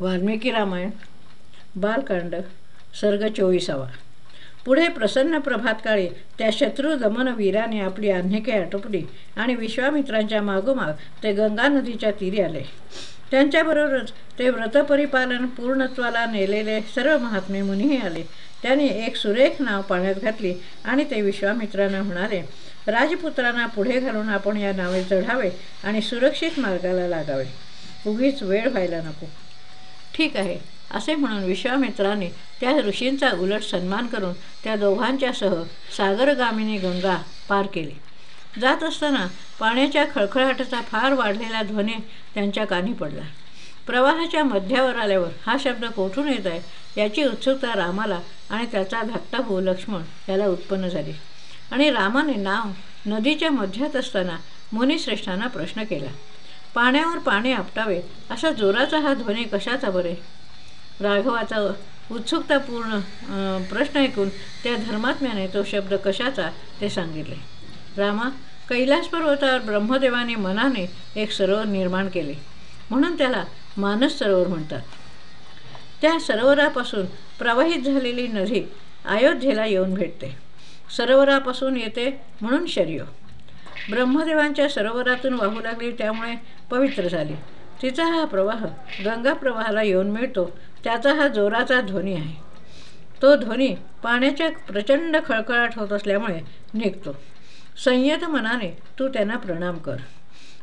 वाल्मिकी रामायण बालकांड सर्ग चोवीसावा. पुढे प्रसन्न प्रभातकाळी त्या शत्रू दमनवीराने आपली आन्हिके आटोपली आणि विश्वामित्रांच्या मागोमाग ते गंगा नदीच्या तीरी आले. त्यांच्याबरोबरच ते व्रतपरिपालन पूर्णत्वाला नेलेले सर्व महात्मे मुनीही आले. त्यांनी एक सुरेख नाव पाण्यात घातली आणि ते विश्वामित्रांना म्हणाले राजपुत्रांना पुढे घालून आपण या नावे चढावे आणि सुरक्षित मार्गाला लागावे. उगीच वेळ व्हायला नको. ठीक आहे असे म्हणून विश्वामित्राने त्या ऋषींचा उलट सन्मान करून त्या दोघांच्यासह सागरगामिनी गंगा पार केली. जात असताना पाण्याच्या खळखळाटाचा फार वाढलेला ध्वनी त्यांच्या कानी पडला. प्रवाहाच्या मध्यावर आल्यावर हा शब्द कोठून येत आहे याची उत्सुकता रामाला आणि त्याचा धाकटा भाऊ लक्ष्मण याला उत्पन्न झाली. आणि रामाने नाव नदीच्या मध्यात असताना मुनिश्रेष्ठांना प्रश्न केला. पाण्यावर पाणी आपटावे असा जोराचा हा ध्वनी कशाचा बरे? राघवाचा उत्सुकतापूर्ण प्रश्न ऐकून त्या धर्मात्म्याने तो शब्द कशाचा ते सांगितले. रामा कैलास पर्वतावर ब्रह्मदेवाने मनाने एक सरोवर निर्माण केले. म्हणून त्याला मानस सरोवर म्हणतात. त्या सरोवरापासून प्रवाहित झालेली नदी अयोध्येला येऊन भेटते. सरोवरापासून येते म्हणून शर्य ब्रह्मदेवांच्या सरोवरातून वाहू लागली त्यामुळे पवित्र झाली. तिचा हा प्रवाह गंगा प्रवाहाला येऊन मिळतो त्याचा हा जोराचा ध्वनी आहे. तो ध्वनी पाण्याच्या प्रचंड खळखळाट होत असल्यामुळे निघतो. संयत मनाने तू त्यांना प्रणाम कर.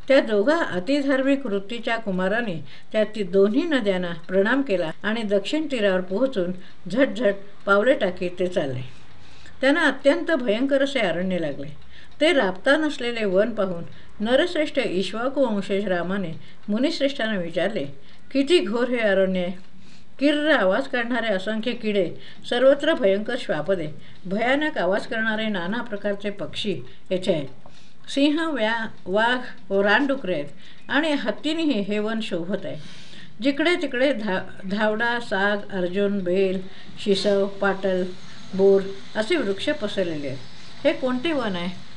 त्या दोघा अतिधार्मिक वृत्तीच्या कुमाराने त्या ती दोन्ही नद्यांना प्रणाम केला आणि दक्षिण तीरावर पोहोचून झटझट पावले टाकीत ते चालले. त्यांना अत्यंत भयंकर असे अरण्य लागले. ते राबता नसलेले वन पाहून नरश्रेष्ठ ईश्वाकू वंशेष रामाने मुनिश्रेष्ठांना विचारले किती घोर हे अरण्य? आहे किर्र आवाज काढणारे असंख्य किडे सर्वत्र भयंकर श्वापदे भयानक आवाज करणारे नाना प्रकारचे पक्षी येथे आहेत. सिंह व्या वाघ व रानडुकरे आहेत आणि हत्तीनेही हे वन शोभत आहे. जिकडे तिकडे धा धावडा साग अर्जुन बेल शिसव पाटल बोर असे वृक्ष पसरलेले आहेत. हे कोणते वन आहे?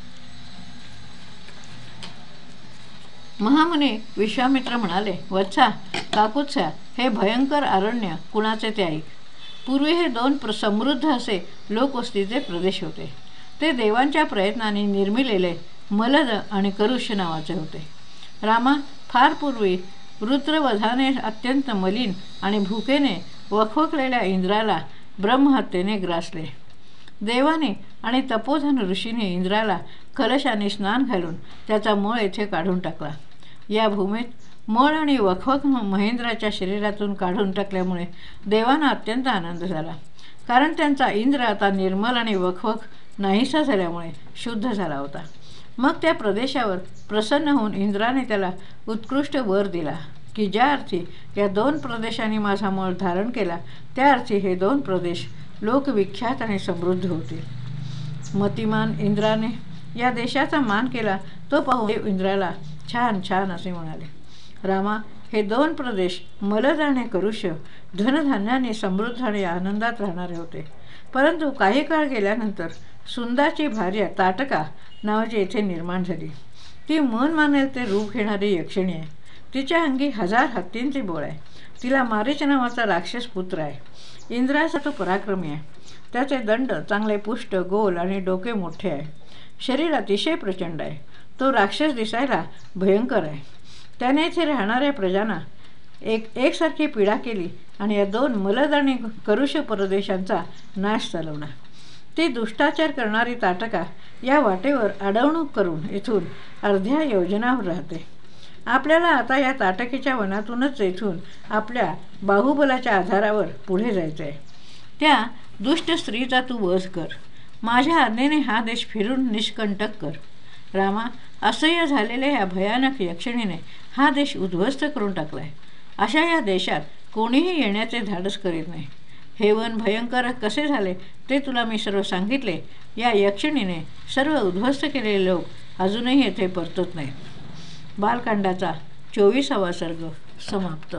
महामुनी विश्वामित्र म्हणाले वत्सा काकुत्सा हे भयंकर आरण्य कुणाचे ते ऐक. पूर्वी हे दोन प्र समृद्ध असे लोकवस्तीचे प्रदेश होते. ते देवांच्या प्रयत्नाने निर्मिलेले मलद आणि करुष्य नावाचे होते. रामा फार पूर्वी रुद्रवधाने अत्यंत मलिन आणि भूकेने वखवकलेल्या इंद्राला ब्रह्महत्येने ग्रासले. देवाने आणि तपोधन ऋषीने इंद्राला कलशाने स्नान घालून त्याचा मळ येथे काढून टाकला. या भूमीत मळ आणि वखवख महेंद्राच्या शरीरातून काढून टाकल्यामुळे देवांना अत्यंत आनंद झाला. कारण त्यांचा इंद्र आता निर्मल आणि वखवख नाहीसा झाल्यामुळे शुद्ध झाला होता. मग त्या प्रदेशावर प्रसन्न होऊन इंद्राने त्याला उत्कृष्ट वर दिला की ज्या अर्थी या दोन प्रदेशांनी माझा मळ धारण केला त्या अर्थी हे दोन प्रदेश लोकविख्यात आणि समृद्ध होतील. मतिमान इंद्राने या देशाचा मान केला तो पाहून इंद्राला छान छान असे म्हणाले. रामा हे दोन प्रदेश मलधान्य आणि करुष्य धनधान्याने समृद्ध आणि आनंदात राहणारे होते. परंतु काही काळ गेल्यानंतर सुंदाची भार्या ताटका नावाची येथे निर्माण झाली. ती मन मानेल ते रूप घेणारी यक्षिणी आहे. तिच्या अंगी हजार हत्तींचे बोळ आहे. तिला मारीच नावाचा राक्षस पुत्र आहे. इंद्राचा तो पराक्रमी आहे. त्याचे दंड चांगले पुष्ट गोल आणि डोके मोठे आहे. शरीर अतिशय प्रचंड आहे. तो राक्षस दिसायला भयंकर आहे. त्याने येथे राहणाऱ्या प्रजांना एक एकसारखी पीडा केली आणि या दोन मलद आणि करुष प्रदेशांचा नाश चालवला. ती दुष्टाचार करणारी ताटका या वाटेवर अडवणूक करून इथून अर्ध्या योजनावर राहते. आपल्याला आता या ताटकीच्या वनातूनच येथून आपल्या बाहुबलाच्या आधारावर पुढे जायचं आहे त्या दुष्ट स्त्रीचा तू वध कर. माझ्या आज्ञेने हा देश फिरून निष्कंटक कर. रामा असह्य झालेल्या या भयानक यक्षिणीने हा देश उद्ध्वस्त करून टाकला आहे अशा या देशात कोणीही येण्याचे धाडस करीत नाही. हे वन भयंकर कसे झाले ते तुला मी सर्व सांगितले. या यक्षिणीने सर्व उद्ध्वस्त केलेले लोक अजूनही येथे परतत नाहीत. बालकांडाचा चोवीसावा सर्ग समाप्त.